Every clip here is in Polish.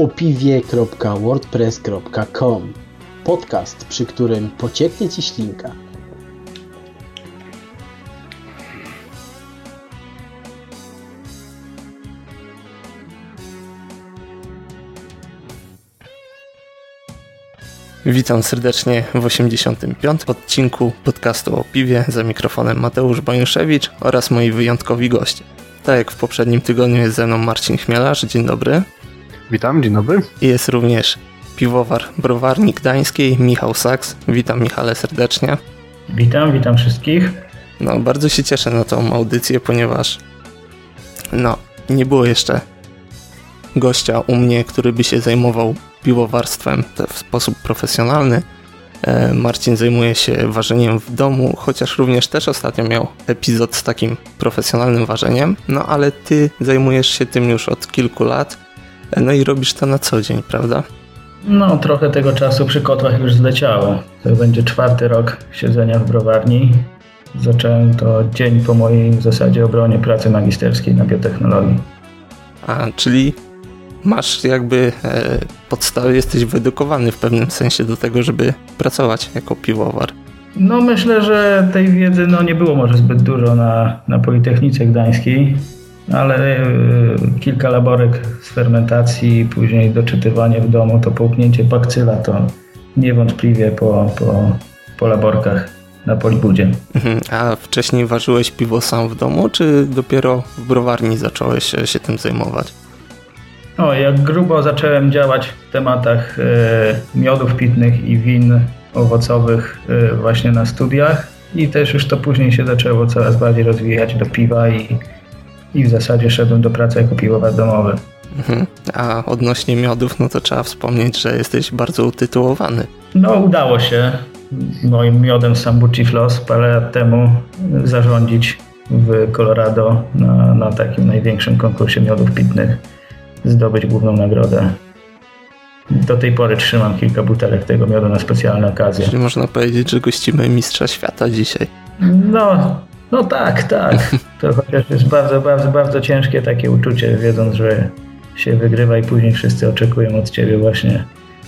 opiwie.wordpress.com Podcast, przy którym pocieknie Ci ślinka. Witam serdecznie w 85. odcinku podcastu o piwie za mikrofonem Mateusz Baniuszewicz oraz moi wyjątkowi goście. Tak jak w poprzednim tygodniu jest ze mną Marcin Chmielarz, dzień dobry. Witam, dzień dobry. I jest również piwowar Browarnik Gdańskiej, Michał Saks. Witam Michale serdecznie. Witam, witam wszystkich. No, bardzo się cieszę na tą audycję, ponieważ no, nie było jeszcze gościa u mnie, który by się zajmował piwowarstwem w sposób profesjonalny. E, Marcin zajmuje się ważeniem w domu, chociaż również też ostatnio miał epizod z takim profesjonalnym ważeniem. No ale ty zajmujesz się tym już od kilku lat, no i robisz to na co dzień, prawda? No, trochę tego czasu przy kotłach już zleciało. To będzie czwarty rok siedzenia w browarni. Zacząłem to dzień po mojej w zasadzie obronie pracy magisterskiej na biotechnologii. A, czyli masz jakby e, podstawy, jesteś wyedukowany w pewnym sensie do tego, żeby pracować jako piwowar. No myślę, że tej wiedzy no, nie było może zbyt dużo na, na Politechnice Gdańskiej, ale y, kilka laborek z fermentacji, później doczytywanie w domu, to połknięcie bakcyla to niewątpliwie po, po, po laborkach na Polibudzie. Mhm. A wcześniej ważyłeś piwo sam w domu, czy dopiero w browarni zacząłeś się tym zajmować? No, jak grubo zacząłem działać w tematach y, miodów pitnych i win owocowych y, właśnie na studiach i też już to później się zaczęło coraz bardziej rozwijać do piwa i i w zasadzie szedłem do pracy jako piwowar domowy. Mhm. A odnośnie miodów, no to trzeba wspomnieć, że jesteś bardzo utytułowany. No udało się moim miodem Sambuci Floss parę lat temu zarządzić w Colorado na, na takim największym konkursie miodów pitnych, zdobyć główną nagrodę. Do tej pory trzymam kilka butelek tego miodu na specjalne okazje. Czyli można powiedzieć, że gościmy mistrza świata dzisiaj. No, no tak, tak. To chociaż jest bardzo, bardzo, bardzo ciężkie takie uczucie, wiedząc, że się wygrywa i później wszyscy oczekują od ciebie właśnie,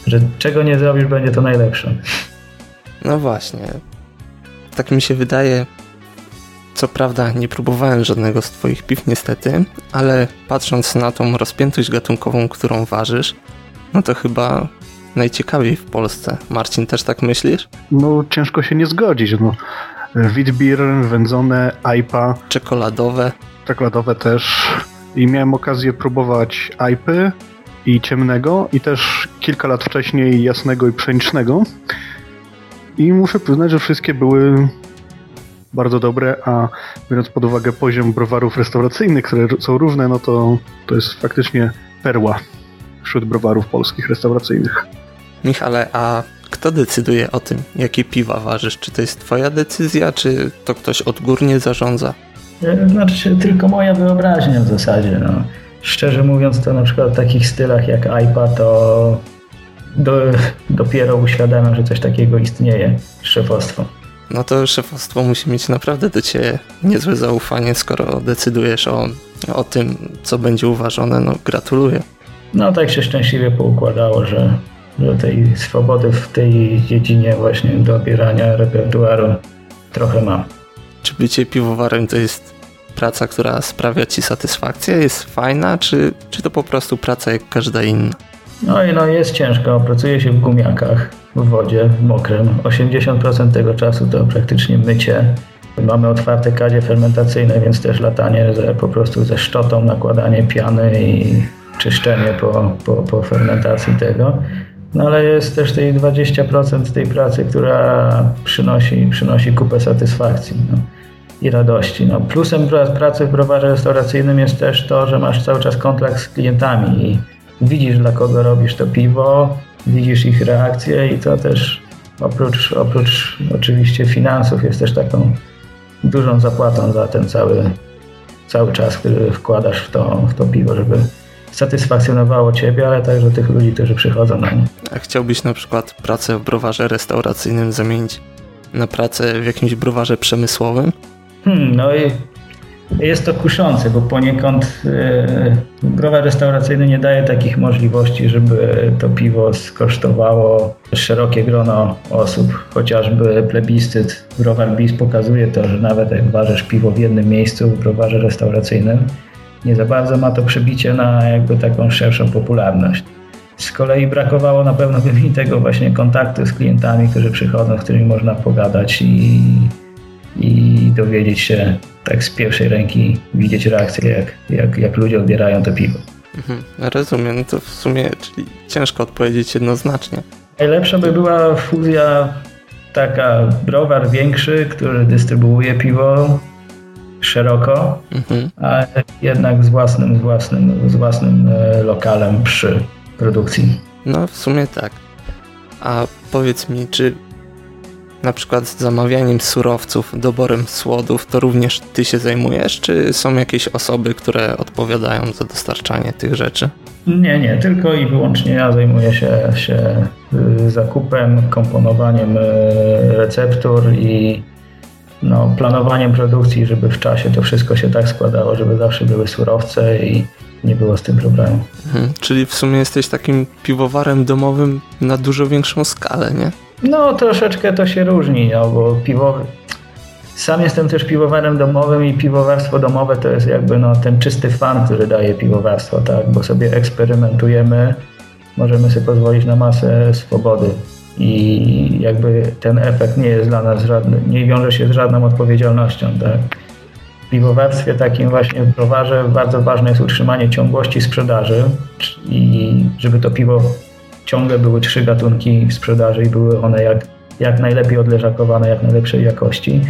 że czego nie zrobisz, będzie to najlepsze. No właśnie. Tak mi się wydaje. Co prawda nie próbowałem żadnego z twoich piw niestety, ale patrząc na tą rozpiętość gatunkową, którą ważysz, no to chyba najciekawiej w Polsce. Marcin, też tak myślisz? No ciężko się nie zgodzić. No Witbier, wędzone, IPA. Czekoladowe. Czekoladowe też. I miałem okazję próbować IPy i ciemnego i też kilka lat wcześniej jasnego i pszenicznego. I muszę przyznać, że wszystkie były bardzo dobre, a biorąc pod uwagę poziom browarów restauracyjnych, które są równe, no to to jest faktycznie perła wśród browarów polskich restauracyjnych. Michale, a kto decyduje o tym, jakie piwa ważysz? Czy to jest twoja decyzja, czy to ktoś odgórnie zarządza? E, znaczy tylko moja wyobraźnia w zasadzie. No. Szczerze mówiąc, to na przykład w takich stylach jak iPad, to do, dopiero uświadamiam, że coś takiego istnieje, szefostwo. No to szefostwo musi mieć naprawdę do ciebie niezłe zaufanie, skoro decydujesz o, o tym, co będzie uważane. No gratuluję. No tak się szczęśliwie poukładało, że że tej swobody w tej dziedzinie właśnie dobierania repertuaru trochę mam. Czy bycie piwowarem to jest praca, która sprawia ci satysfakcję, jest fajna, czy, czy to po prostu praca jak każda inna? No i no jest ciężko, pracuje się w gumiakach, w wodzie, w mokrym. 80% tego czasu to praktycznie mycie. Mamy otwarte kadzie fermentacyjne, więc też latanie ze, po prostu ze szczotą, nakładanie piany i czyszczenie po, po, po fermentacji tego. No ale jest też tej 20% tej pracy, która przynosi, przynosi kupę satysfakcji no, i radości. No, plusem pracy w browarze restauracyjnym jest też to, że masz cały czas kontakt z klientami i widzisz dla kogo robisz to piwo, widzisz ich reakcje i to też oprócz, oprócz oczywiście finansów jest też taką dużą zapłatą za ten cały, cały czas, który wkładasz w to, w to piwo, żeby satysfakcjonowało Ciebie, ale także tych ludzi, którzy przychodzą na nie. A chciałbyś na przykład pracę w browarze restauracyjnym zamienić na pracę w jakimś browarze przemysłowym? Hmm, no i jest to kuszące, bo poniekąd e, browar restauracyjny nie daje takich możliwości, żeby to piwo skosztowało szerokie grono osób. Chociażby plebiscyt browar bis pokazuje to, że nawet jak ważysz piwo w jednym miejscu w browarze restauracyjnym, nie za bardzo ma to przebicie na jakby taką szerszą popularność. Z kolei brakowało na pewno mi tego właśnie kontaktu z klientami, którzy przychodzą, z którymi można pogadać i, i dowiedzieć się tak z pierwszej ręki, widzieć reakcję, jak, jak, jak ludzie odbierają to piwo. Mhm, rozumiem, to w sumie czyli ciężko odpowiedzieć jednoznacznie. Najlepsza by była fuzja taka browar większy, który dystrybuuje piwo szeroko, mhm. a jednak z własnym, z własnym, z własnym e, lokalem przy produkcji. No, w sumie tak. A powiedz mi, czy na przykład zamawianiem surowców, doborem słodów, to również ty się zajmujesz, czy są jakieś osoby, które odpowiadają za dostarczanie tych rzeczy? Nie, nie, tylko i wyłącznie ja zajmuję się, się y, zakupem, komponowaniem y, receptur i no, planowaniem produkcji, żeby w czasie to wszystko się tak składało, żeby zawsze były surowce i nie było z tym problemu. Mhm, czyli w sumie jesteś takim piwowarem domowym na dużo większą skalę, nie? No, troszeczkę to się różni, no, bo piwo... Sam jestem też piwowarem domowym i piwowarstwo domowe to jest jakby no, ten czysty fan, który daje piwowarstwo, tak? Bo sobie eksperymentujemy, możemy sobie pozwolić na masę swobody i jakby ten efekt nie jest dla nas żadny, nie wiąże się z żadną odpowiedzialnością, tak? W piwowarstwie takim właśnie w browarze bardzo ważne jest utrzymanie ciągłości sprzedaży i żeby to piwo ciągle były trzy gatunki w sprzedaży i były one jak, jak najlepiej odleżakowane, jak najlepszej jakości.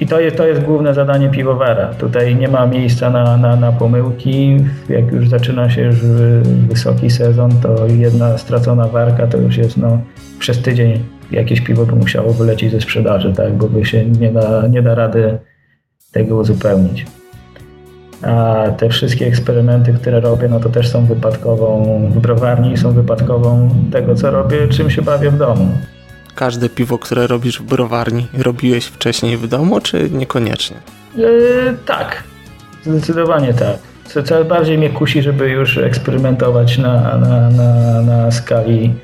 I to jest, to jest główne zadanie piwowara. Tutaj nie ma miejsca na, na, na pomyłki. Jak już zaczyna się już wysoki sezon, to jedna stracona warka to już jest no, przez tydzień jakieś piwo by musiało wylecieć ze sprzedaży, tak? bo by się nie da, nie da rady tego uzupełnić. A te wszystkie eksperymenty, które robię, no to też są wypadkową w browarni, są wypadkową tego, co robię, czym się bawię w domu. Każde piwo, które robisz w browarni, robiłeś wcześniej w domu, czy niekoniecznie? Yy, tak, zdecydowanie tak. Coraz bardziej mnie kusi, żeby już eksperymentować na, na, na, na skali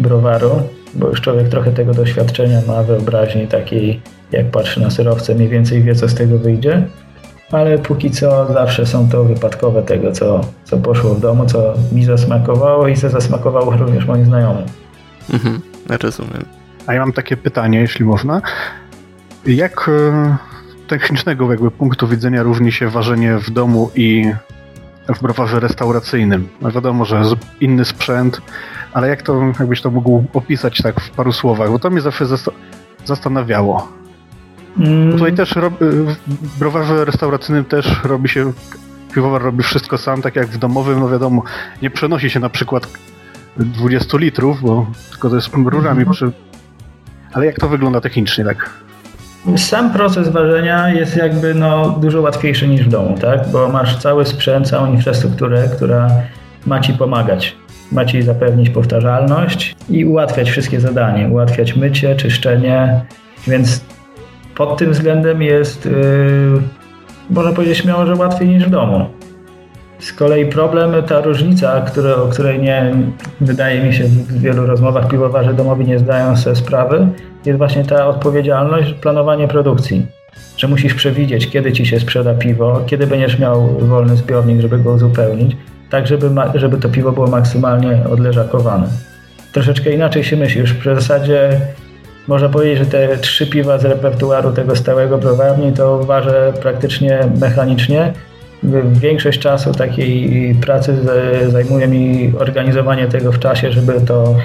browaru, bo już człowiek trochę tego doświadczenia ma, wyobraźni takiej, jak patrzy na surowce, mniej więcej wie, co z tego wyjdzie ale póki co zawsze są to wypadkowe tego, co, co poszło w domu, co mi zasmakowało i co zasmakowało również moim znajomym. Mhm, rozumiem. A ja mam takie pytanie, jeśli można. Jak e, technicznego jakby punktu widzenia różni się ważenie w domu i w browarze restauracyjnym? No wiadomo, że inny sprzęt, ale jak to, jakbyś to mógł opisać tak w paru słowach? Bo to mnie zawsze zastanawiało. Mm. Tutaj też rob, w browarze restauracyjnym też robi się, piwowar robi wszystko sam, tak jak w domowym, no wiadomo, nie przenosi się na przykład 20 litrów, bo tylko to jest rurami mm. przy... Ale jak to wygląda technicznie, tak? Sam proces ważenia jest jakby no, dużo łatwiejszy niż w domu, tak? Bo masz cały sprzęt, całą infrastrukturę, która ma ci pomagać. Ma ci zapewnić powtarzalność i ułatwiać wszystkie zadania, ułatwiać mycie, czyszczenie, więc pod tym względem jest, yy, można powiedzieć śmiało, że łatwiej niż w domu. Z kolei problem, ta różnica, które, o której nie wydaje mi się w wielu rozmowach piwowarzy domowi nie zdają sobie sprawy, jest właśnie ta odpowiedzialność, planowanie produkcji. Że musisz przewidzieć, kiedy ci się sprzeda piwo, kiedy będziesz miał wolny zbiornik, żeby go uzupełnić, tak żeby, żeby to piwo było maksymalnie odleżakowane. Troszeczkę inaczej się myśli, już w zasadzie można powiedzieć, że te trzy piwa z repertuaru tego stałego browarni to ważę praktycznie mechanicznie. Większość czasu takiej pracy zajmuje mi organizowanie tego w czasie, żeby to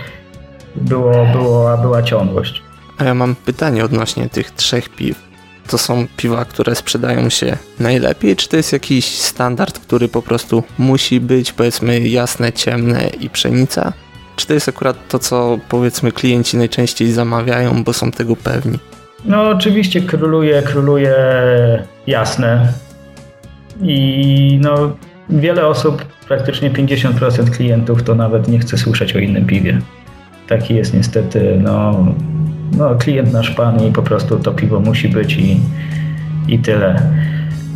było, było, była ciągłość. A ja mam pytanie odnośnie tych trzech piw. To są piwa, które sprzedają się najlepiej, czy to jest jakiś standard, który po prostu musi być, powiedzmy, jasne, ciemne i pszenica? Czy to jest akurat to, co powiedzmy klienci najczęściej zamawiają, bo są tego pewni? No oczywiście króluje, króluje jasne. I no wiele osób, praktycznie 50% klientów to nawet nie chce słyszeć o innym piwie. Taki jest niestety, no, no klient nasz pan i po prostu to piwo musi być i, i tyle.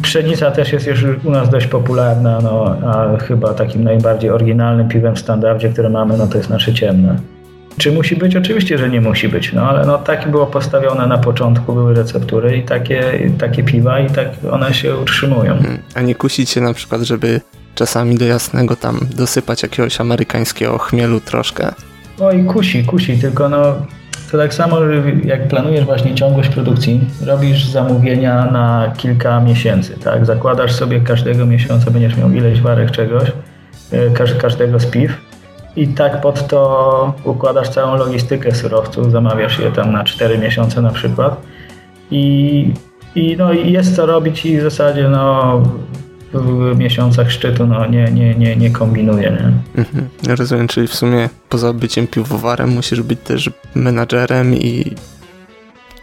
Pszenica też jest już u nas dość popularna, no, a chyba takim najbardziej oryginalnym piwem w standardzie, które mamy, no to jest nasze ciemne. Czy musi być? Oczywiście, że nie musi być, no ale no, tak było postawione na początku, były receptury i takie, takie piwa i tak one się utrzymują. Hmm. A nie kusicie na przykład, żeby czasami do jasnego tam dosypać jakiegoś amerykańskiego chmielu troszkę? Oj, kusi, kusi, tylko no to tak samo jak planujesz właśnie ciągłość produkcji, robisz zamówienia na kilka miesięcy, tak? Zakładasz sobie każdego miesiąca będziesz miał ileś warek czegoś, e, każdego z piw i tak pod to układasz całą logistykę surowców, zamawiasz je tam na 4 miesiące na przykład i, i no, jest co robić i w zasadzie no, w miesiącach szczytu no, nie, nie, nie, nie kombinuję. Nie? Mhm. Rozumiem, czyli w sumie poza byciem piwowarem musisz być też menadżerem i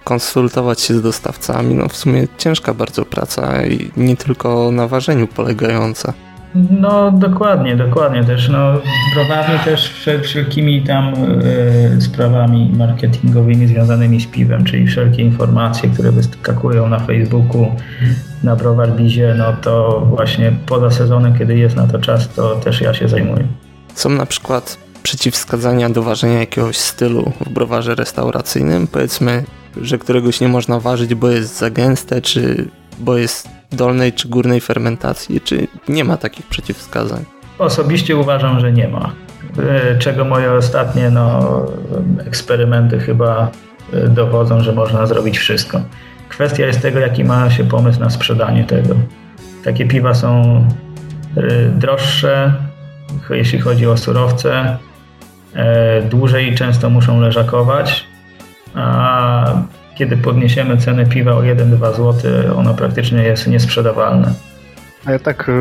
konsultować się z dostawcami. No w sumie ciężka bardzo praca i nie tylko na ważeniu polegająca. No dokładnie, dokładnie też. No, browarnie też wszelkimi tam y, sprawami marketingowymi związanymi z piwem, czyli wszelkie informacje, które wyskakują na Facebooku, na Browar Bizie, no to właśnie poza sezonem, kiedy jest na to czas, to też ja się zajmuję. Są na przykład przeciwwskazania do ważenia jakiegoś stylu w browarze restauracyjnym? Powiedzmy, że któregoś nie można ważyć, bo jest za gęste, czy bo jest dolnej czy górnej fermentacji, czy nie ma takich przeciwwskazań? Osobiście uważam, że nie ma. E, czego moje ostatnie no, eksperymenty chyba e, dowodzą, że można zrobić wszystko. Kwestia jest tego, jaki ma się pomysł na sprzedanie tego. Takie piwa są e, droższe, jeśli chodzi o surowce, dłużej często muszą leżakować, a kiedy podniesiemy cenę piwa o 1-2 zł, ono praktycznie jest niesprzedawalne. A ja tak y,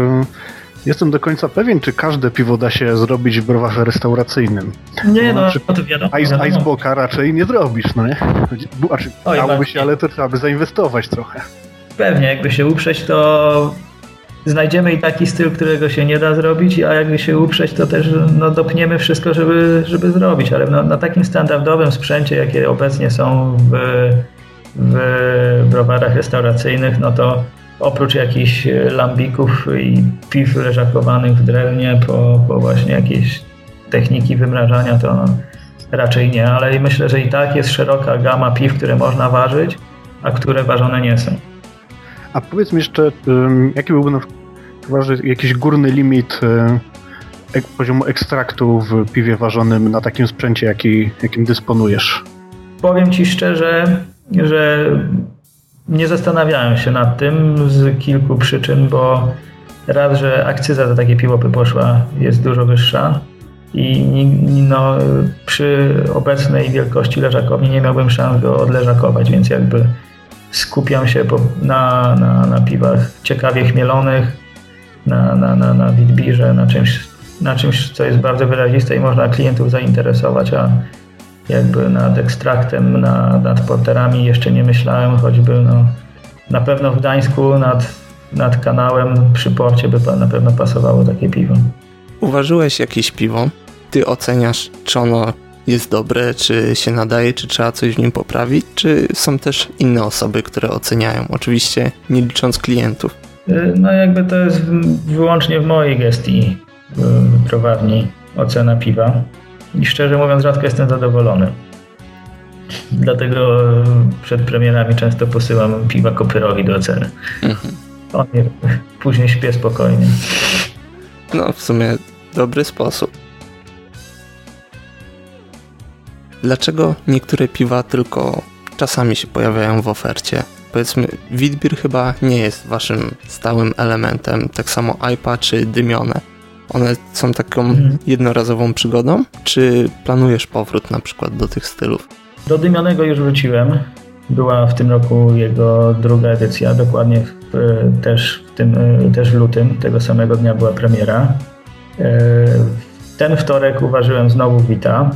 jestem do końca pewien, czy każde piwo da się zrobić w browarze restauracyjnym. Nie, no, no to wiadomo. Ice, Iceboka raczej nie zrobisz, no nie? Znaczy, dałoby się, ale to trzeba by zainwestować trochę. Pewnie, jakby się uprzeć, to znajdziemy i taki styl, którego się nie da zrobić, a jakby się uprzeć, to też no, dopniemy wszystko, żeby, żeby zrobić, ale no, na takim standardowym sprzęcie, jakie obecnie są w, w browarach restauracyjnych, no to oprócz jakichś lambików i piw leżakowanych w drewnie po, po właśnie jakieś techniki wymrażania, to no, raczej nie, ale myślę, że i tak jest szeroka gama piw, które można ważyć, a które ważone nie są. A powiedz mi jeszcze, jaki byłby na przykład jakiś górny limit poziomu ekstraktu w piwie ważonym na takim sprzęcie, jaki, jakim dysponujesz? Powiem Ci szczerze, że nie zastanawiałem się nad tym z kilku przyczyn, bo raz, że akcyza za takie piwo by poszła jest dużo wyższa i no, przy obecnej wielkości leżakowni nie miałbym szans go odleżakować, więc jakby skupiam się na, na, na piwach ciekawie chmielonych, na, na, na, na witbirze, na czymś, na czymś, co jest bardzo wyraziste i można klientów zainteresować, a jakby nad ekstraktem, nad, nad porterami jeszcze nie myślałem, choćby no, na pewno w Gdańsku nad, nad kanałem przy porcie by na pewno pasowało takie piwo. Uważyłeś jakieś piwo? Ty oceniasz, czy ono jest dobre, czy się nadaje, czy trzeba coś w nim poprawić, czy są też inne osoby, które oceniają, oczywiście nie licząc klientów. Y, no jakby to jest wyłącznie w mojej gestii browarni ocena piwa i szczerze mówiąc rzadko jestem zadowolony. Dlatego przed premierami często posyłam piwa kopyrowi do oceny. Mhm. On je później śpię spokojnie. No w sumie dobry sposób. Dlaczego niektóre piwa tylko czasami się pojawiają w ofercie? Powiedzmy, Witbier chyba nie jest waszym stałym elementem, tak samo IPA czy dymione. One są taką mhm. jednorazową przygodą, czy planujesz powrót na przykład do tych stylów? Do dymionego już wróciłem. Była w tym roku jego druga edycja, dokładnie w, też, w tym, też w lutym, tego samego dnia była premiera. E, ten wtorek uważyłem znowu Wita,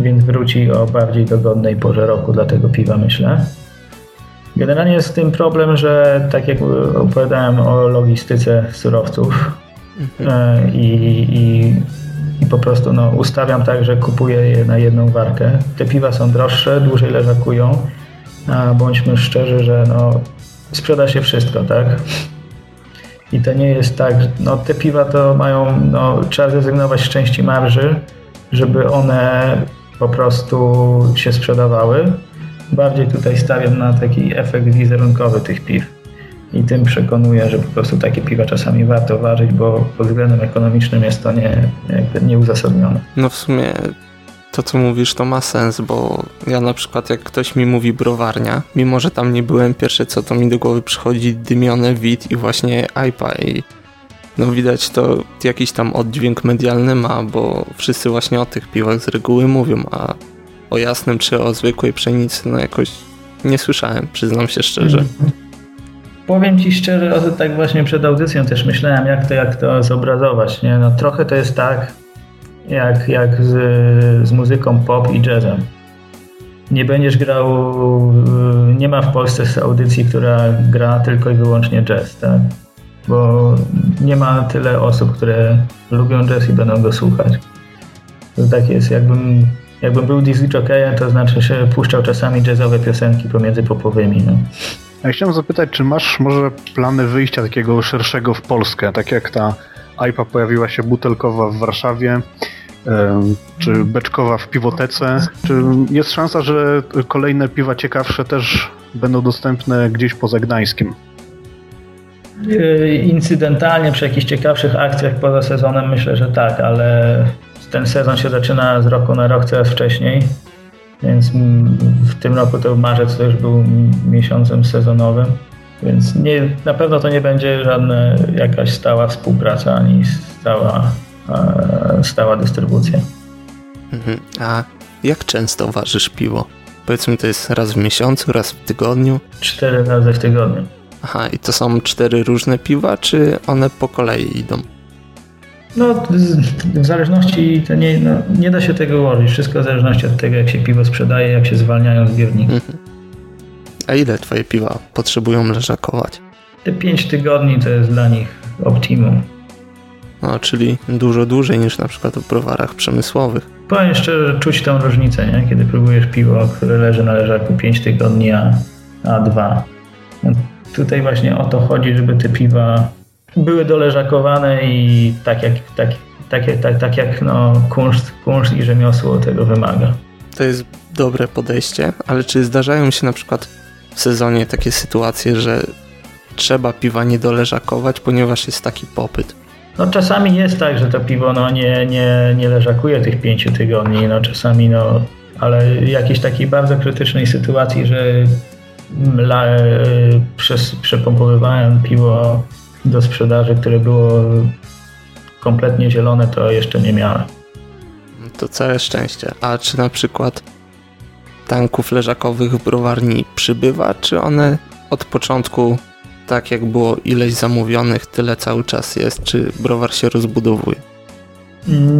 więc wróci o bardziej dogodnej porze roku dla tego piwa, myślę. Generalnie jest z tym problem, że tak jak opowiadałem o logistyce surowców mhm. E, i, i, i, po prostu no, ustawiam tak, że kupuję je na jedną warkę. Te piwa są droższe, dłużej leżakują, a bądźmy szczerzy, że no, sprzeda się wszystko, tak? I to nie jest tak, no te piwa to mają, no trzeba zrezygnować z części marży, żeby one po prostu się sprzedawały. Bardziej tutaj stawiam na taki efekt wizerunkowy tych piw. I tym przekonuję, że po prostu takie piwa czasami warto ważyć, bo pod względem ekonomicznym jest to nie, nieuzasadnione. No w sumie to, co mówisz, to ma sens, bo ja na przykład, jak ktoś mi mówi browarnia, mimo że tam nie byłem, pierwsze co to mi do głowy przychodzi dymione wid i właśnie IPA i no widać to jakiś tam oddźwięk medialny ma, bo wszyscy właśnie o tych piwach z reguły mówią, a o jasnym czy o zwykłej pszenicy no jakoś nie słyszałem, przyznam się szczerze. -hmm. Powiem Ci szczerze, tak właśnie przed audycją też myślałem, jak to, jak to zobrazować. Nie? No, trochę to jest tak, jak, jak z, z muzyką pop i jazzem. Nie będziesz grał, nie ma w Polsce audycji, która gra tylko i wyłącznie jazz, tak? Bo nie ma tyle osób, które lubią jazz i będą go słuchać. To tak jest, jakbym, jakbym był disc jockeyem, to znaczy, że puszczał czasami jazzowe piosenki pomiędzy popowymi. No. Ja chciałem zapytać, czy masz może plany wyjścia takiego szerszego w Polskę, tak jak ta IPA pojawiła się butelkowa w Warszawie, czy beczkowa w piwotece. Czy jest szansa, że kolejne piwa ciekawsze też będą dostępne gdzieś poza Gdańskiem? Yy, incydentalnie przy jakichś ciekawszych akcjach poza sezonem myślę, że tak, ale ten sezon się zaczyna z roku na rok coraz wcześniej, więc w tym roku to marzec to już był miesiącem sezonowym, więc nie, na pewno to nie będzie żadna jakaś stała współpraca ani stała stała dystrybucja. Mhm. A jak często ważysz piwo? Powiedzmy to jest raz w miesiącu, raz w tygodniu? Cztery razy w tygodniu. Aha, i to są cztery różne piwa, czy one po kolei idą? No, w zależności, to nie, no, nie da się tego ułożyć. Wszystko w zależności od tego, jak się piwo sprzedaje, jak się zwalniają zbiorniki. Mhm. A ile twoje piwa potrzebują leżakować? Te pięć tygodni to jest dla nich optimum. No, czyli dużo dłużej niż na przykład w browarach przemysłowych. Powiem szczerze, czuć tę różnicę, nie? kiedy próbujesz piwo, które leży na leżaku 5 tygodni, a, a 2. Tutaj właśnie o to chodzi, żeby te piwa były doleżakowane i tak jak, tak, tak, tak, tak jak no, kunszt, kunszt i rzemiosło tego wymaga. To jest dobre podejście, ale czy zdarzają się na przykład w sezonie takie sytuacje, że trzeba piwa nie doleżakować, ponieważ jest taki popyt? No czasami jest tak, że to piwo no, nie, nie, nie leżakuje tych pięciu tygodni, no czasami no, ale jakiejś takiej bardzo krytycznej sytuacji, że la, przez, przepompowywałem piwo do sprzedaży, które było kompletnie zielone, to jeszcze nie miałem. To całe szczęście. A czy na przykład tanków leżakowych w browarni przybywa, czy one od początku tak jak było ileś zamówionych, tyle cały czas jest? Czy browar się rozbudowuje?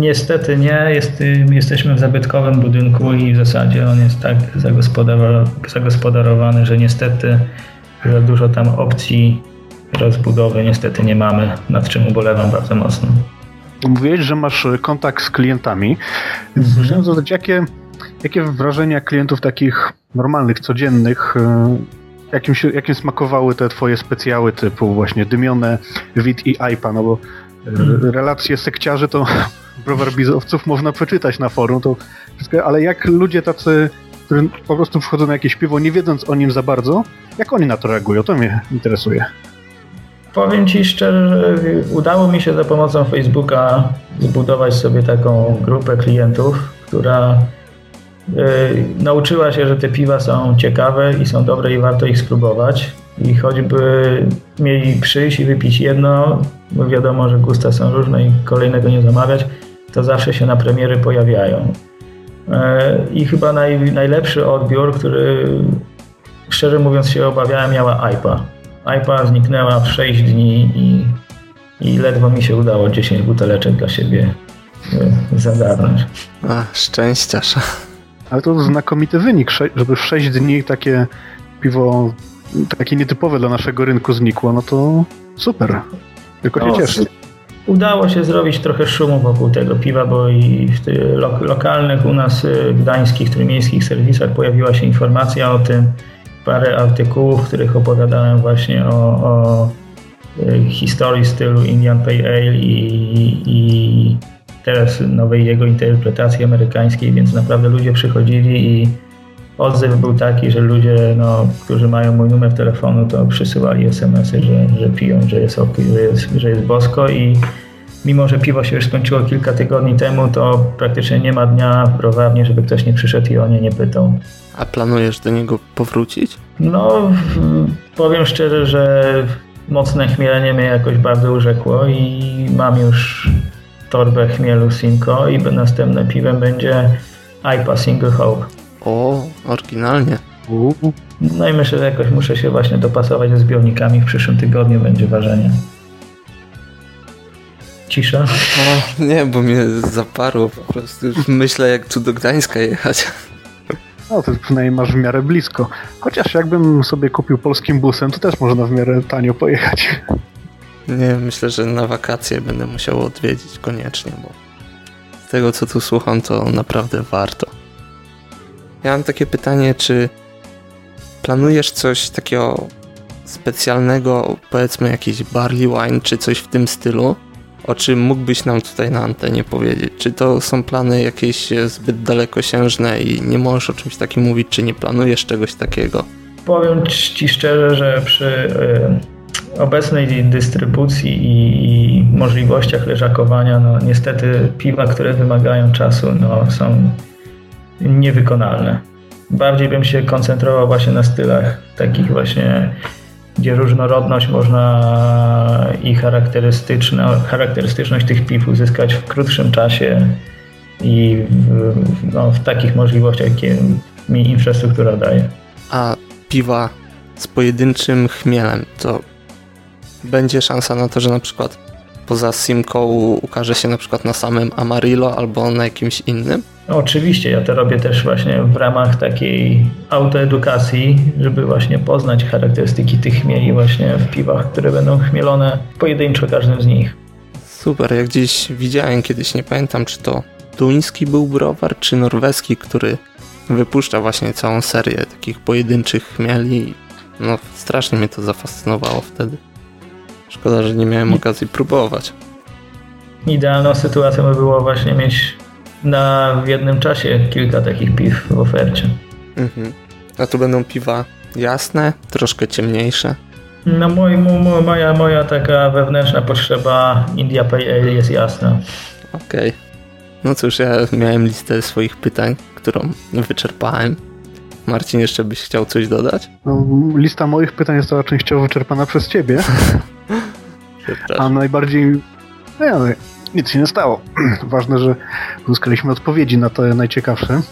Niestety nie. Jest, jesteśmy w zabytkowym budynku i w zasadzie on jest tak zagospodarowany, że niestety za dużo tam opcji rozbudowy niestety nie mamy, nad czym ubolewam bardzo mocno. Mówiłeś, że masz kontakt z klientami. Mhm. Chciałem zadać, jakie, jakie wrażenia klientów takich normalnych, codziennych jakim, się, jakim smakowały te twoje specjały typu właśnie dymione wit i IPA, no bo. Relacje sekciarzy to browar bizowców można przeczytać na forum, to wszystko, ale jak ludzie tacy, którzy po prostu wchodzą na jakieś piwo, nie wiedząc o nim za bardzo, jak oni na to reagują? To mnie interesuje. Powiem Ci szczerze, że udało mi się za pomocą Facebooka zbudować sobie taką grupę klientów, która Y, nauczyła się, że te piwa są ciekawe i są dobre i warto ich spróbować. I choćby mieli przyjść i wypić jedno, bo wiadomo, że gusta są różne i kolejnego nie zamawiać, to zawsze się na premiery pojawiają. Y, I chyba naj, najlepszy odbiór, który szczerze mówiąc się obawiałem, miała IPA. IPA zniknęła w 6 dni i, i ledwo mi się udało 10 buteleczek dla siebie y, zagarnąć. A, szczęściarz. Ale to znakomity wynik, żeby w 6 dni takie piwo, takie nietypowe dla naszego rynku znikło, no to super. Tylko się no, cieszę. Udało się zrobić trochę szumu wokół tego piwa, bo i w lo lokalnych u nas y, gdańskich, trójmiejskich serwisach pojawiła się informacja o tym, parę artykułów, w których opowiadałem właśnie o, o, historii stylu Indian Pale Ale i, i teraz nowej jego interpretacji amerykańskiej, więc naprawdę ludzie przychodzili i odzew był taki, że ludzie, no, którzy mają mój numer telefonu, to przysyłali SMS-y, że, że piją, że jest, że jest, że jest bosko i mimo, że piwo się już skończyło kilka tygodni temu, to praktycznie nie ma dnia w browarni, żeby ktoś nie przyszedł i o nie nie pytał. A planujesz do niego powrócić? No, powiem szczerze, że mocne chmielenie mnie jakoś bardzo urzekło i mam już torbę chmielu Simco i następne piwem będzie IPA Single Hope. O, oryginalnie. No i myślę, że jakoś muszę się właśnie dopasować ze zbiornikami. W przyszłym tygodniu będzie ważenie. Cisza? O, nie, bo mnie zaparło po prostu. Już myślę, jak tu do Gdańska jechać. No, to przynajmniej masz w miarę blisko. Chociaż jakbym sobie kupił polskim busem, to też można w miarę tanio pojechać. Nie, myślę, że na wakacje będę musiał odwiedzić koniecznie, bo z tego co tu słucham, to naprawdę warto. Ja mam takie pytanie, czy planujesz coś takiego specjalnego, powiedzmy jakiś barley wine, czy coś w tym stylu? O czym mógłbyś nam tutaj na antenie powiedzieć? Czy to są plany jakieś zbyt dalekosiężne i nie możesz o czymś takim mówić, czy nie planujesz czegoś takiego? Powiem Ci szczerze, że przy y, obecnej dystrybucji i możliwościach leżakowania, no niestety piwa, które wymagają czasu, no są niewykonalne. Bardziej bym się koncentrował właśnie na stylach takich właśnie, gdzie różnorodność można i charakterystyczność tych piw uzyskać w krótszym czasie i w, no, w takich możliwościach, jakie mi infrastruktura daje. A piwa z pojedynczym chmielem, to będzie szansa na to, że na przykład poza Simcoe ukaże się na przykład na samym Amarillo albo na jakimś innym? No, oczywiście, ja to robię też właśnie w ramach takiej autoedukacji, żeby właśnie poznać charakterystyki tych chmieli właśnie w piwach, które będą chmielone pojedynczo każdym z nich. Super, jak gdzieś widziałem kiedyś, nie pamiętam czy to duński był browar, czy norweski, który wypuszcza właśnie całą serię takich pojedynczych chmieli. No strasznie mnie to zafascynowało wtedy. Szkoda, że nie miałem okazji próbować. Idealną sytuacją by było właśnie mieć na w jednym czasie kilka takich piw w ofercie. Mhm. A tu będą piwa jasne, troszkę ciemniejsze. No mój, mój, moja, moja taka wewnętrzna potrzeba India Pale Ale jest jasna. Okej. Okay. No cóż, ja miałem listę swoich pytań, którą wyczerpałem. Marcin, jeszcze byś chciał coś dodać? No, lista moich pytań jest to częściowo wyczerpana przez ciebie. A najbardziej... No, nic się nie stało. Ważne, że uzyskaliśmy odpowiedzi na to najciekawsze.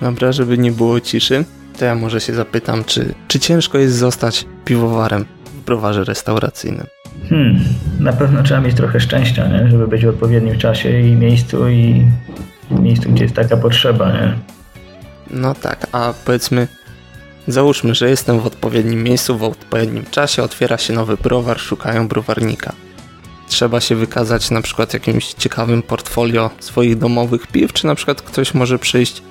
Dobra, żeby nie było ciszy, to ja może się zapytam, czy, czy ciężko jest zostać piwowarem w browarze restauracyjnym? Hmm, na pewno trzeba mieć trochę szczęścia, nie? żeby być w odpowiednim czasie i miejscu i miejscu, gdzie jest taka potrzeba. Nie? No tak, a powiedzmy, załóżmy, że jestem w odpowiednim miejscu, w odpowiednim czasie, otwiera się nowy browar, szukają browarnika trzeba się wykazać na przykład jakimś ciekawym portfolio swoich domowych piw, czy na przykład ktoś może przyjść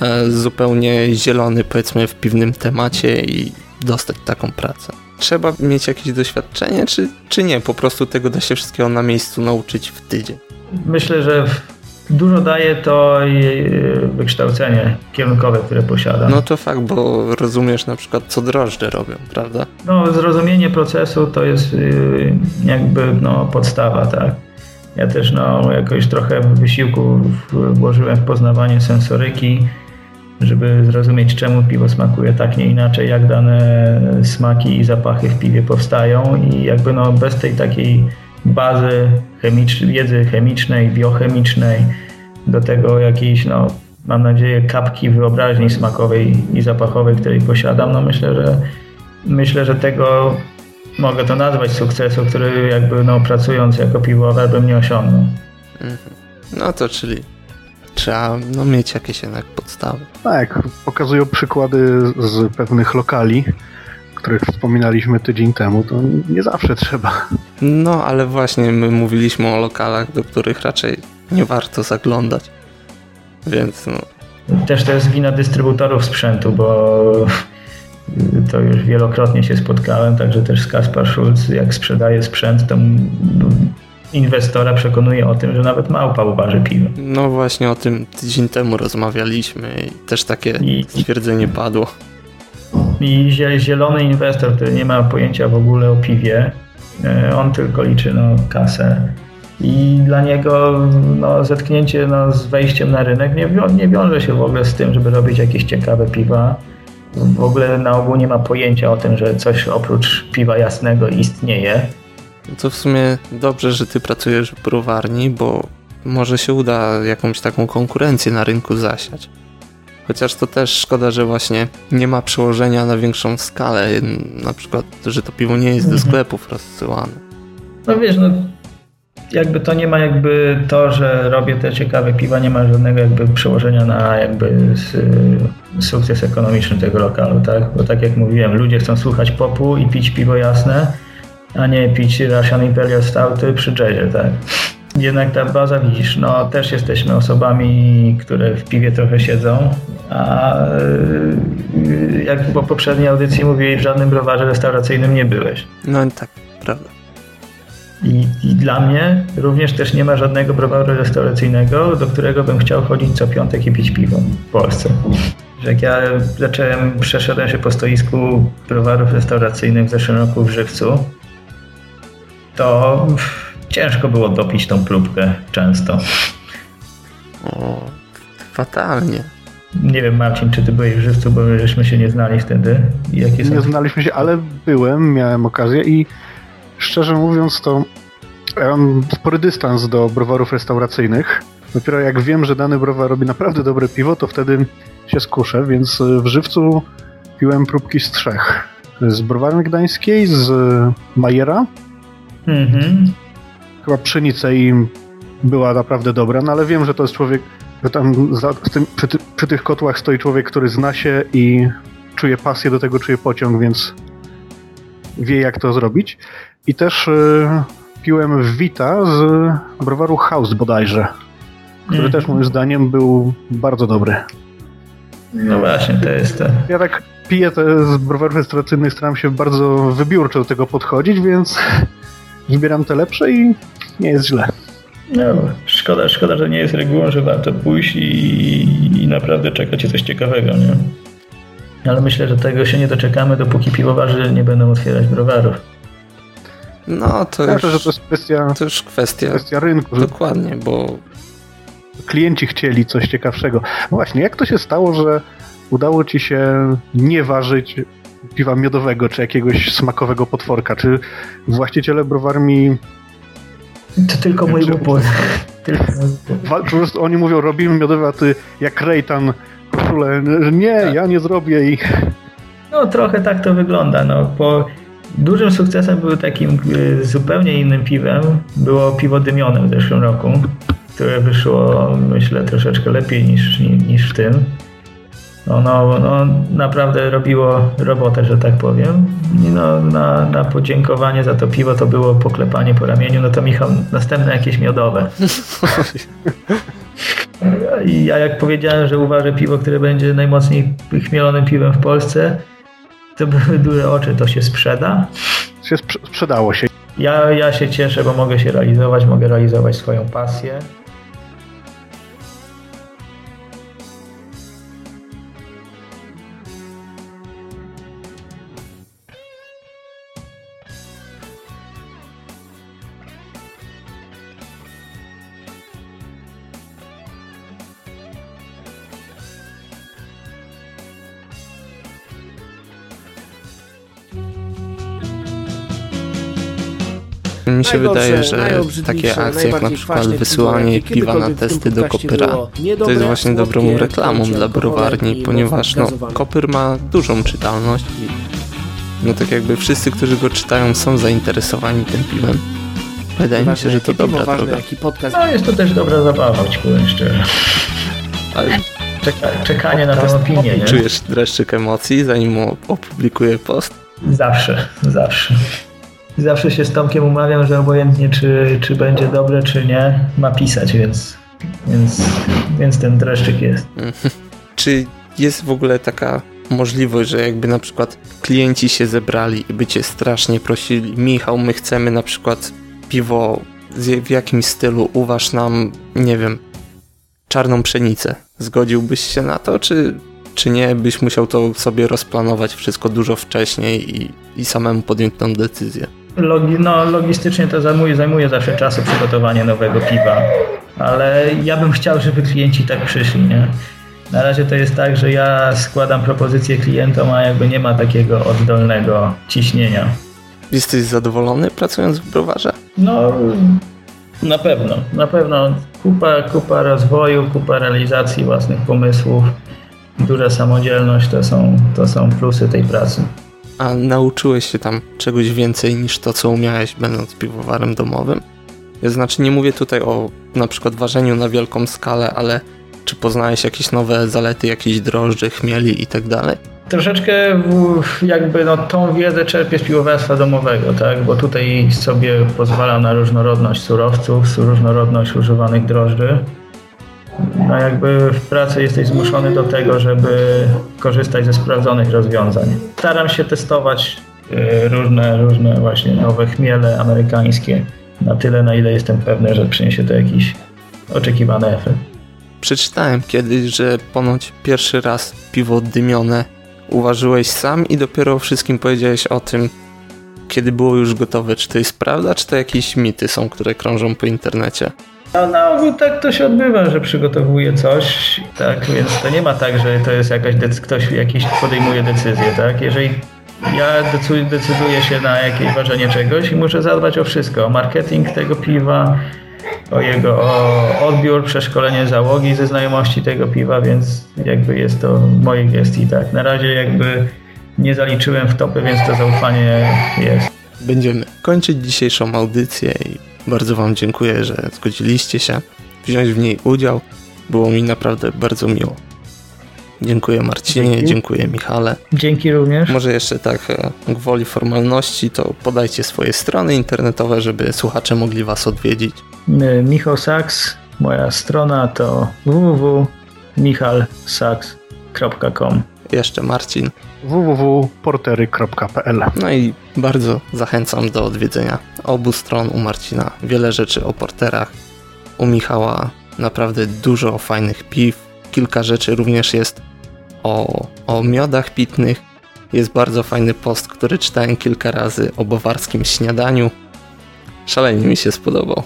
e, zupełnie zielony, powiedzmy, w piwnym temacie i dostać taką pracę. Trzeba mieć jakieś doświadczenie, czy, czy nie? Po prostu tego da się wszystkiego na miejscu nauczyć w tydzień. Myślę, że Dużo daje to wykształcenie kierunkowe, które posiada. No to fakt, bo rozumiesz na przykład, co drożdże robią, prawda? No, zrozumienie procesu to jest y, jakby no, podstawa, tak. Ja też no, jakoś trochę wysiłku włożyłem w poznawanie sensoryki, żeby zrozumieć, czemu piwo smakuje tak, nie inaczej, jak dane smaki i zapachy w piwie powstają i jakby no, bez tej takiej bazy chemicz, wiedzy chemicznej, biochemicznej, do tego jakiejś, no, mam nadzieję, kapki wyobraźni smakowej i zapachowej, której posiadam, no myślę, że myślę, że tego mogę to nazwać sukcesu, który jakby no, pracując jako piwower bym nie osiągnął. Mhm. No to czyli trzeba no, mieć jakieś jednak podstawy. Tak, pokazują przykłady z pewnych lokali, których wspominaliśmy tydzień temu, to nie zawsze trzeba. No, ale właśnie my mówiliśmy o lokalach, do których raczej nie warto zaglądać. Więc no. Też to jest wina dystrybutorów sprzętu, bo to już wielokrotnie się spotkałem, także też z Kaspar Schulz, jak sprzedaje sprzęt, to inwestora przekonuje o tym, że nawet małpa uważy piwo. No właśnie o tym tydzień temu rozmawialiśmy i też takie I, stwierdzenie padło. I zielony inwestor, który nie ma pojęcia w ogóle o piwie, e, on tylko liczy no, kasę. I dla niego no, zetknięcie no, z wejściem na rynek nie, nie wiąże się w ogóle z tym, żeby robić jakieś ciekawe piwa. W ogóle na ogół nie ma pojęcia o tym, że coś oprócz piwa jasnego istnieje. To w sumie dobrze, że ty pracujesz w browarni, bo może się uda jakąś taką konkurencję na rynku zasiać. Chociaż to też szkoda, że właśnie nie ma przełożenia na większą skalę. Na przykład, że to piwo nie jest do mhm. sklepów rozsyłane. No wiesz, no jakby to nie ma jakby to, że robię te ciekawe piwa, nie ma żadnego jakby przełożenia na jakby sukces ekonomiczny tego lokalu, tak? Bo tak jak mówiłem, ludzie chcą słuchać popu i pić piwo jasne, a nie pić Russian Imperial Stouty przy jazzie, tak? Jednak ta baza, widzisz, no też jesteśmy osobami, które w piwie trochę siedzą, a y, jak po poprzedniej audycji mówiłeś, w żadnym browarze restauracyjnym nie byłeś. No tak, prawda. I, I, dla mnie również też nie ma żadnego browaru restauracyjnego, do którego bym chciał chodzić co piątek i pić piwo w Polsce. Jak ja zacząłem, przeszedłem się po stoisku browarów restauracyjnych w zeszłym roku w Żywcu, to ciężko było dopić tą próbkę często. O, fatalnie. Nie wiem, Marcin, czy ty byłeś w Żywcu, bo żeśmy się nie znali wtedy. Jakie nie znaliśmy się, ale byłem, miałem okazję i szczerze mówiąc to ja mam spory dystans do browarów restauracyjnych. Dopiero jak wiem, że dany browar robi naprawdę dobre piwo, to wtedy się skuszę, więc w Żywcu piłem próbki z trzech. Z browarni gdańskiej, z Majera Mhm. Chyba pszenica im była naprawdę dobra, no ale wiem, że to jest człowiek, że tam za, tym, przy, ty, przy, tych kotłach stoi człowiek, który zna się i czuje pasję do tego, czuje pociąg, więc wie jak to zrobić. I też y, piłem Vita z browaru House bodajże, który mm. też moim zdaniem był bardzo dobry. No właśnie, to jest to. Ja tak piję te z browarów restauracyjnych, staram się bardzo wybiórczo do tego podchodzić, więc wybieram te lepsze i nie jest źle. No, szkoda, szkoda, że nie jest regułą, że warto pójść i, i naprawdę czekać coś ciekawego, nie? Ale myślę, że tego się nie doczekamy, dopóki piwowarzy nie będą otwierać browarów. No, to Myślę, że to jest kwestia, to już kwestia, kwestia rynku. Dokładnie, bo klienci chcieli coś ciekawszego. No właśnie, jak to się stało, że udało ci się nie ważyć piwa miodowego, czy jakiegoś smakowego potworka? Czy właściciele browarmi... To tylko mój upór. Po prostu oni mówią, robimy miodowe, a ty jak Rejtan koszulę, że nie, tak. ja nie zrobię i... No trochę tak to wygląda. No. Po dużym sukcesem był takim y, zupełnie innym piwem. Było piwo dymione w zeszłym roku, które wyszło myślę troszeczkę lepiej niż, niż w tym. Ono, no, naprawdę robiło robotę, że tak powiem. I no, na, na podziękowanie za to piwo to było poklepanie po ramieniu, no to Michał, następne jakieś miodowe. I ja jak powiedziałem, że uważę piwo, które będzie najmocniej chmielonym piwem w Polsce, to były duże oczy, to się sprzeda. Się sprzedało się. Ja, ja się cieszę, bo mogę się realizować, mogę realizować swoją pasję. Mi się wydaje, że takie akcje jak na przykład wysyłanie piwa na testy do Kopyra to jest właśnie dobrą reklamą dla browarni, ponieważ no, Kopyr ma dużą czytalność i no tak jakby wszyscy, którzy go czytają są zainteresowani tym piwem. Wydaje mi się, że to dobra droga. No jest to też dobra zabawa, ci powiem szczerze. Ale Czeka, czekanie na tę opinię, nie? Czujesz dreszczyk emocji, zanim opublikuję post? Zawsze, zawsze. Zawsze się z Tomkiem umawiam, że obojętnie czy, czy będzie dobre, czy nie, ma pisać, więc, więc, więc ten dreszczyk jest. Czy jest w ogóle taka możliwość, że jakby na przykład klienci się zebrali i by cię strasznie prosili, Michał, my chcemy na przykład piwo w jakimś stylu, uważ nam, nie wiem, czarną pszenicę. Zgodziłbyś się na to, czy, czy nie? Byś musiał to sobie rozplanować wszystko dużo wcześniej i, i samemu podjąć tą decyzję. Logi, no, logistycznie to zajmuje, zajmuje zawsze czasu przygotowanie nowego piwa, ale ja bym chciał, żeby klienci tak przyszli, nie? Na razie to jest tak, że ja składam propozycję klientom, a jakby nie ma takiego oddolnego ciśnienia. Jesteś zadowolony pracując w browarze? No, na pewno. Na pewno kupa, kupa rozwoju, kupa realizacji własnych pomysłów, duża samodzielność to są, to są plusy tej pracy. A nauczyłeś się tam czegoś więcej niż to, co umiałeś będąc piwowarem domowym? Znaczy nie mówię tutaj o na przykład ważeniu na wielką skalę, ale czy poznałeś jakieś nowe zalety, jakieś drożdże, chmieli i tak dalej? Troszeczkę jakby no, tą wiedzę czerpię z piwowarstwa domowego, tak? bo tutaj sobie pozwala na różnorodność surowców, różnorodność używanych drożdży. No jakby w pracy jesteś zmuszony do tego, żeby korzystać ze sprawdzonych rozwiązań. Staram się testować y, różne, różne właśnie nowe chmiele amerykańskie na tyle, na ile jestem pewny, że przyniesie to jakiś oczekiwany efekt. Przeczytałem kiedyś, że ponoć pierwszy raz piwo dymione uważyłeś sam i dopiero wszystkim powiedziałeś o tym, kiedy było już gotowe. Czy to jest prawda, czy to jakieś mity są, które krążą po internecie? No na ogół tak to się odbywa, że przygotowuje coś, tak, więc to nie ma tak, że to jest jakaś, ktoś jakiś podejmuje decyzję, tak, jeżeli ja decyduję się na jakieś ważenie czegoś i muszę zadbać o wszystko, o marketing tego piwa, o jego o odbiór, przeszkolenie załogi ze znajomości tego piwa, więc jakby jest to w mojej gestii, tak. Na razie jakby nie zaliczyłem w topy, więc to zaufanie jest. Będziemy kończyć dzisiejszą audycję i bardzo Wam dziękuję, że zgodziliście się wziąć w niej udział. Było mi naprawdę bardzo miło. Dziękuję Marcinie, Dzięki. dziękuję Michale. Dzięki również. Może jeszcze tak e, gwoli formalności, to podajcie swoje strony internetowe, żeby słuchacze mogli Was odwiedzić. Y, Michał Saks, moja strona to www.michalsaks.com Jeszcze Marcin www.portery.pl No i bardzo zachęcam do odwiedzenia obu stron u Marcina. Wiele rzeczy o porterach. U Michała naprawdę dużo fajnych piw. Kilka rzeczy również jest o, o miodach pitnych. Jest bardzo fajny post, który czytałem kilka razy o bawarskim śniadaniu. Szalenie mi się spodobał.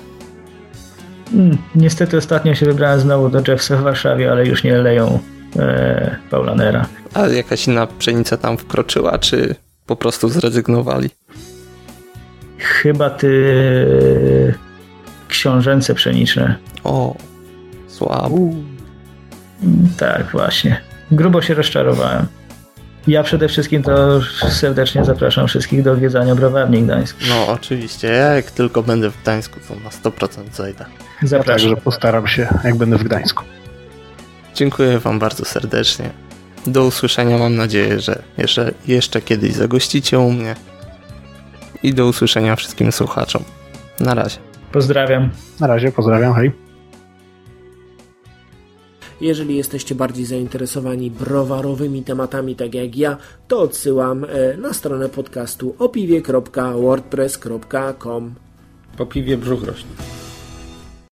Hmm, niestety ostatnio się wybrałem znowu do Jeffsa w Warszawie, ale już nie leją e, Paulanera. A jakaś inna pszenica tam wkroczyła, czy po prostu zrezygnowali? Chyba ty książęce pszeniczne. O, słabo. Tak, właśnie. Grubo się rozczarowałem. Ja przede wszystkim to serdecznie zapraszam wszystkich do odwiedzania browarni Gdańsk. No oczywiście, ja jak tylko będę w Gdańsku, to na 100% zajdę. Zapraszam. Ja także postaram się, jak będę w Gdańsku. Dziękuję Wam bardzo serdecznie. Do usłyszenia, mam nadzieję, że jeszcze, jeszcze kiedyś zagościcie u mnie. I do usłyszenia wszystkim słuchaczom. Na razie. Pozdrawiam. Na razie, pozdrawiam, hej. Jeżeli jesteście bardziej zainteresowani browarowymi tematami, tak jak ja, to odsyłam e, na stronę podcastu opiwie.wordpress.com. Po piwie brzuch rośnie.